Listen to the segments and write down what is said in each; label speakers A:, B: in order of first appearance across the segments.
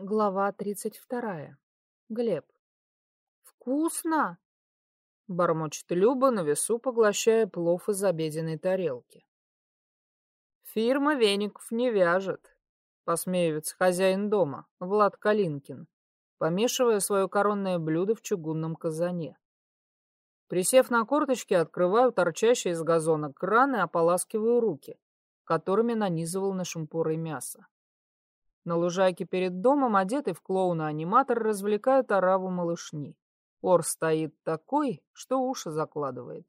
A: Глава тридцать вторая. Глеб. «Вкусно!» — бормочет Люба на весу, поглощая плов из обеденной тарелки. «Фирма веников не вяжет», — посмеивается хозяин дома, Влад Калинкин, помешивая свое коронное блюдо в чугунном казане. Присев на корточки, открываю торчащие из газона кран и ополаскиваю руки, которыми нанизывал на шампуры мясо. На лужайке перед домом, одетый в клоуна-аниматор, развлекают ораву малышни. Ор стоит такой, что уши закладывает.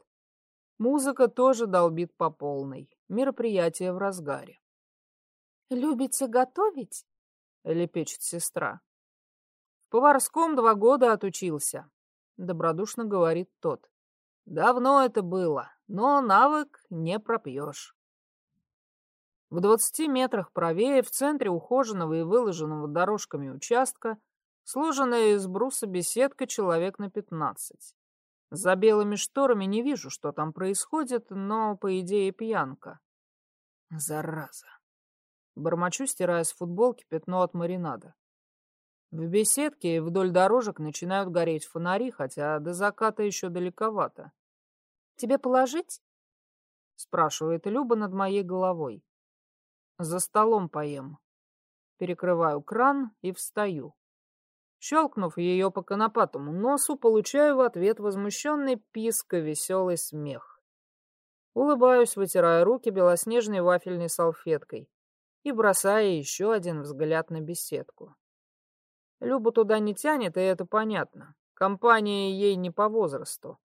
A: Музыка тоже долбит по полной. Мероприятие в разгаре.
B: «Любите готовить?»
A: — лепечет сестра. «В поварском два года отучился», — добродушно говорит тот. «Давно это было, но навык не пропьешь». В двадцати метрах правее, в центре ухоженного и выложенного дорожками участка, сложенная из бруса беседка человек на пятнадцать. За белыми шторами не вижу, что там происходит, но, по идее, пьянка. Зараза. Бормочу, стирая с футболки пятно от маринада. В беседке вдоль дорожек начинают гореть фонари, хотя до заката еще далековато.
B: «Тебе положить?»
A: — спрашивает Люба над моей головой. За столом поем. Перекрываю кран и встаю. Щелкнув ее по конопатому носу, получаю в ответ возмущенный писк и веселый смех. Улыбаюсь, вытирая руки белоснежной вафельной салфеткой и бросая еще один взгляд на беседку. Любу туда не тянет, и это понятно. Компания ей не по возрасту.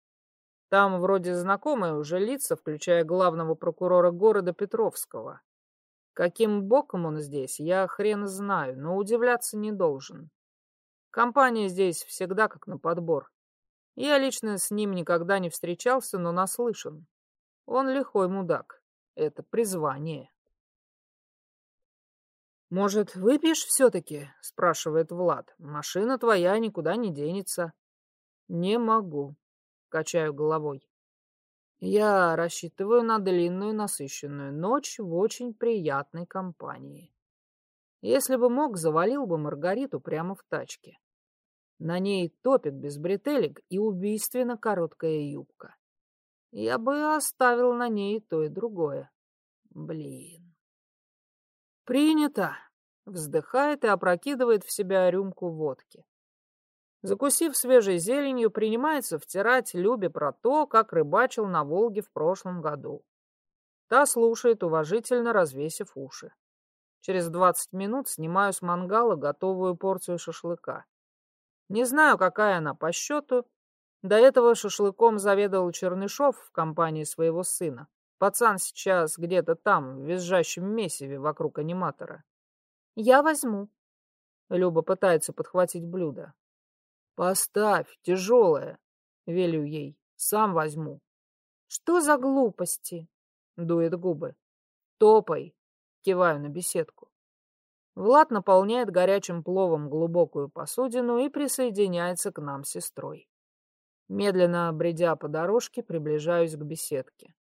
A: Там вроде знакомые уже лица, включая главного прокурора города Петровского. Каким боком он здесь, я хрен знаю, но удивляться не должен. Компания здесь всегда как на подбор. Я лично с ним никогда не встречался, но наслышан. Он лихой мудак. Это призвание. «Может, выпьешь все-таки?» — спрашивает Влад. «Машина твоя никуда не денется». «Не могу», — качаю головой. Я рассчитываю на длинную насыщенную ночь в очень приятной компании. Если бы мог, завалил бы Маргариту прямо в тачке. На ней топик без бретелек и убийственно короткая юбка. Я бы оставил на ней то и другое. Блин. Принято. Вздыхает и опрокидывает в себя рюмку водки. Закусив свежей зеленью, принимается втирать Любе про то, как рыбачил на Волге в прошлом году. Та слушает, уважительно развесив уши. Через двадцать минут снимаю с мангала готовую порцию шашлыка. Не знаю, какая она по счету. До этого шашлыком заведовал Чернышов в компании своего сына. Пацан сейчас где-то там, в визжащем месиве вокруг аниматора.
B: «Я возьму».
A: Люба пытается подхватить блюдо. «Поставь, тяжелая!» — велю ей. «Сам возьму».
B: «Что за глупости?»
A: — дует губы. «Топай!» — киваю на беседку. Влад наполняет горячим пловом глубокую посудину и присоединяется к нам с сестрой. Медленно бредя по дорожке, приближаюсь к беседке.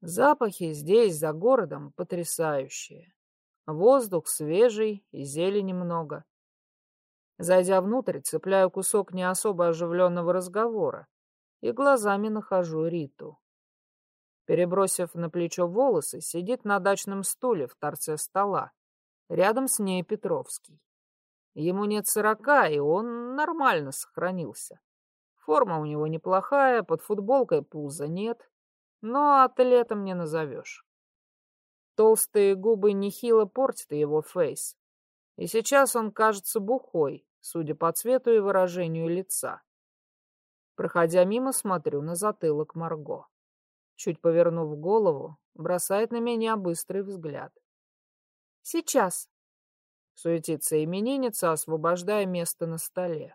A: Запахи здесь, за городом, потрясающие. Воздух свежий и зелени много. Зайдя внутрь, цепляю кусок не особо оживленного разговора и глазами нахожу Риту. Перебросив на плечо волосы, сидит на дачном стуле в торце стола. Рядом с ней Петровский. Ему нет сорока, и он нормально сохранился. Форма у него неплохая, под футболкой пуза нет, но атлетом не назовешь. Толстые губы нехило портят его фейс. И сейчас он кажется бухой, судя по цвету и выражению лица. Проходя мимо, смотрю на затылок Марго. Чуть повернув голову, бросает на меня быстрый взгляд.
B: «Сейчас», —
A: суетится именинница, освобождая место на столе.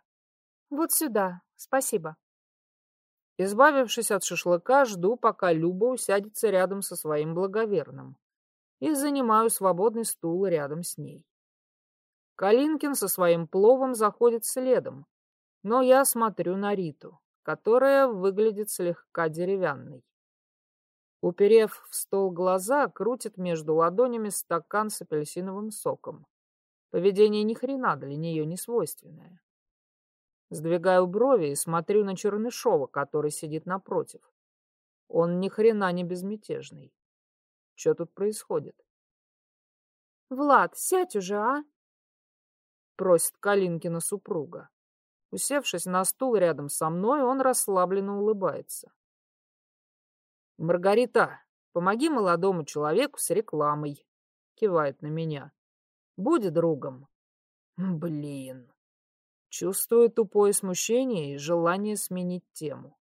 B: «Вот сюда, спасибо».
A: Избавившись от шашлыка, жду, пока Люба усядется рядом со своим благоверным, и занимаю свободный стул рядом с ней. Калинкин со своим пловом заходит следом, но я смотрю на Риту, которая выглядит слегка деревянной. Уперев в стол глаза, крутит между ладонями стакан с апельсиновым соком. Поведение ни хрена для нее не свойственное. Сдвигаю брови и смотрю на Чернышова, который сидит напротив. Он ни хрена не безмятежный. Что тут происходит?
B: Влад, сядь уже, а?
A: Просит Калинкина супруга. Усевшись на стул рядом со мной, он расслабленно улыбается. «Маргарита, помоги молодому человеку с рекламой», — кивает на меня. «Будь другом». Блин. Чувствую тупое смущение и желание сменить тему.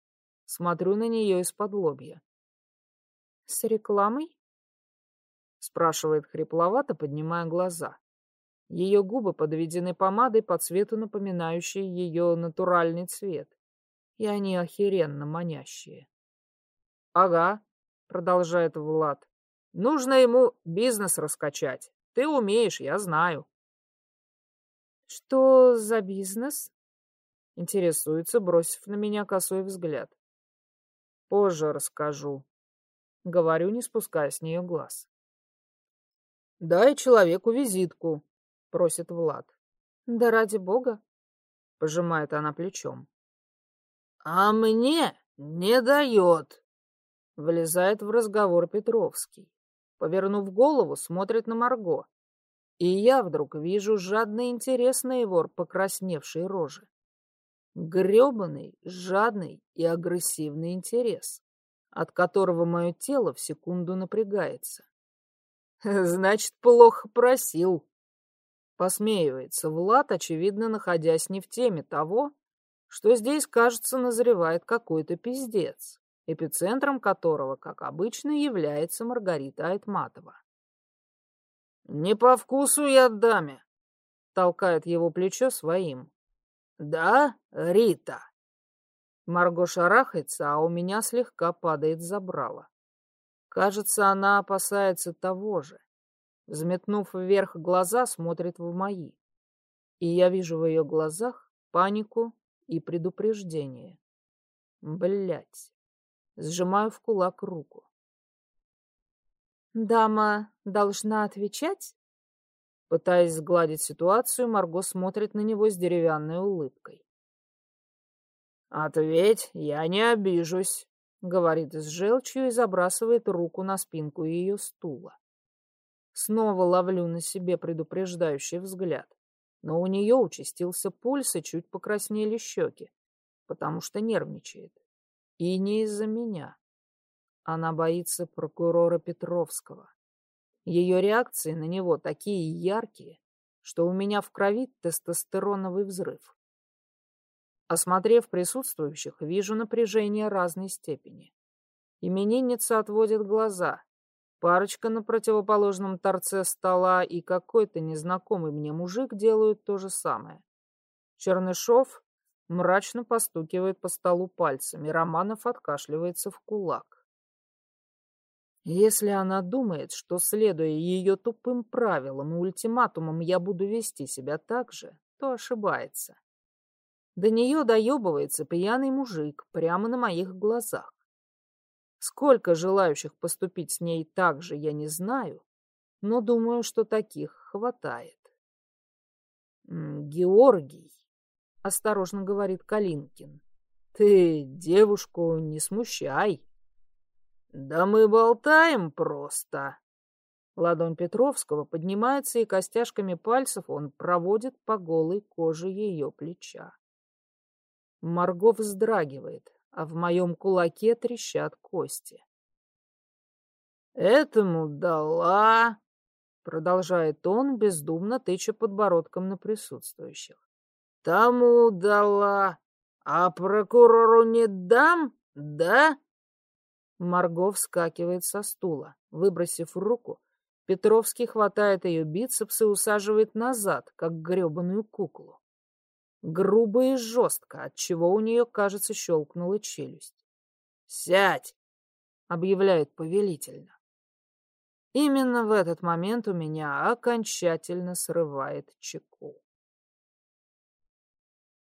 A: Смотрю на нее из-под лобья.
B: «С рекламой?»
A: — спрашивает хрипловато, поднимая глаза. Ее губы подведены помадой по цвету, напоминающей ее натуральный цвет. И они охеренно манящие. «Ага», — продолжает Влад. «Нужно ему бизнес раскачать. Ты умеешь, я знаю».
B: «Что за бизнес?»
A: — интересуется, бросив на меня косой взгляд. «Позже расскажу», — говорю, не спуская с нее глаз. «Дай человеку визитку», — просит Влад.
B: «Да ради бога», —
A: пожимает она плечом. «А мне не дает», — влезает в разговор Петровский. Повернув голову, смотрит на Марго. И я вдруг вижу жадный интерес на его покрасневшей роже. Гребаный, жадный и агрессивный интерес, от которого мое тело в секунду напрягается. Значит, плохо просил, Посмеивается Влад, очевидно, находясь не в теме того, что здесь, кажется, назревает какой-то пиздец, эпицентром которого, как обычно, является Маргарита Айтматова. «Не по вкусу я даме», — толкает его плечо своим. «Да, Рита?» Марго шарахается, а у меня слегка падает забрало. Кажется, она опасается того же. Взметнув вверх глаза, смотрит в мои. И я вижу в ее глазах панику и предупреждение. Блять. Сжимаю в кулак руку.
B: «Дама должна отвечать?»
A: Пытаясь сгладить ситуацию, Марго смотрит на него с деревянной улыбкой. «Ответь, я не обижусь», — говорит с желчью и забрасывает руку на спинку ее стула. Снова ловлю на себе предупреждающий взгляд. Но у нее участился пульс и чуть покраснели щеки, потому что нервничает. И не из-за меня. Она боится прокурора Петровского. Ее реакции на него такие яркие, что у меня в крови тестостероновый взрыв. Осмотрев присутствующих, вижу напряжение разной степени. Именинница отводит глаза, Парочка на противоположном торце стола и какой-то незнакомый мне мужик делают то же самое. Чернышов мрачно постукивает по столу пальцами, Романов откашливается в кулак. Если она думает, что, следуя ее тупым правилам и ультиматумам, я буду вести себя так же, то ошибается. До нее доебывается пьяный мужик прямо на моих глазах. Сколько желающих поступить с ней так же, я не знаю, но думаю, что таких хватает. «Георгий», — осторожно говорит Калинкин, — «ты девушку не смущай». «Да мы болтаем просто». Ладонь Петровского поднимается, и костяшками пальцев он проводит по голой коже ее плеча. Марго вздрагивает, а в моем кулаке трещат кости. «Этому дала...» — продолжает он, бездумно тыча подбородком на присутствующих. «Тому дала, а прокурору не дам, да?» Марго вскакивает со стула. Выбросив руку, Петровский хватает ее бицепс и усаживает назад, как гребаную куклу. Грубо и жестко, отчего у нее, кажется, щелкнула челюсть. «Сядь!» — объявляет повелительно. Именно в этот момент у меня окончательно срывает чеку.